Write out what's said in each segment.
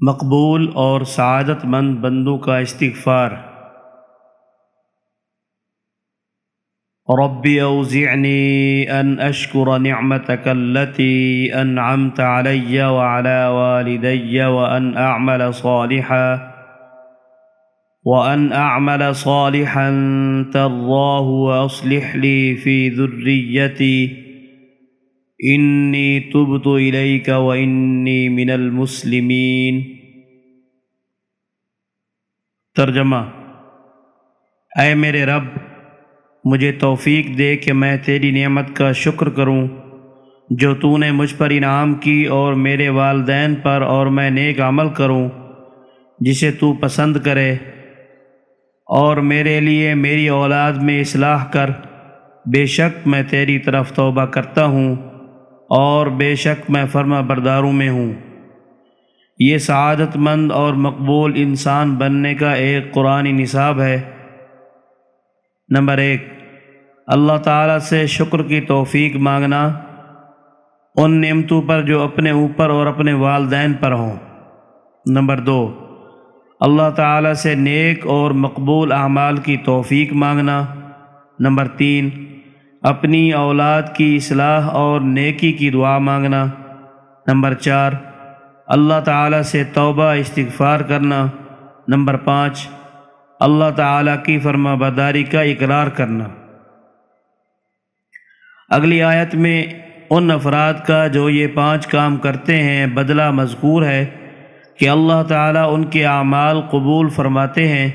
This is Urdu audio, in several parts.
مقبول اور سعادت مند بندوں کا استغفار۔ رب اوزعني ان اشكر نعمتك التي انعمت علي وعلى والدي وان اعمل صالحا وان اعمل صالحا ترضاه واصلح لي في ذريتي انی تبت الیک و انی من المسلمین ترجمہ اے میرے رب، مجھے توفیق دے کہ میں تیری نعمت کا شکر کروں، جو تو نے مجھ پر انعام کی اور میرے والدین پر اور میں نیک عمل کروں، جسے تو پسند کرے، اور میرے لیے میری اولاد میں اصلاح کر، بے شک میں تیری طرف توبہ کرتا ہوں۔ اور بے شک میں فرما برداروں میں ہوں۔ یہ سعادت مند اور مقبول انسان بننے کا ایک قرآن نصاب ہے۔ نمبر ایک، اللہ تعالیٰ سے شکر کی توفیق مانگنا۔ ان نعمتوں پر جو اپنے اوپر اور اپنے والدین پر ہوں۔ نمبر دو، اللہ تعالیٰ سے نیک اور مقبول اعمال کی توفیق مانگنا۔ نمبر تین اپنی اولاد کی اصلاح اور نیکی کی دعا مانگنا۔ نمبر چار، اللہ تعالیٰ سے توبہ، استغفار کرنا۔ نمبر پانچ، اللہ تعالیٰ کی فرما برداری کا اقرار کرنا۔ اگلی آیت میں ان افراد کا جو یہ پانچ کام کرتے ہیں، بدلہ مذکور ہے کہ اللہ تعالیٰ ان کے اعمال قبول فرماتے ہیں،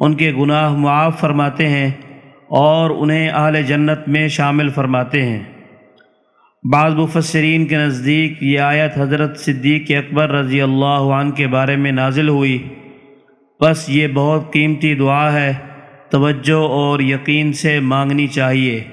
ان کے گناہ معاف فرماتے ہیں اور انہیں اہل جنت میں شامل فرماتے ہیں۔ بعض مفسرین کے نزدیک یہ آیت حضرت صدیق اکبر رضی اللہ عنہ کے بارے میں نازل ہوئی۔ بس یہ بہت قیمتی دعا ہے، توجہ اور یقین سے مانگنی چاہیے۔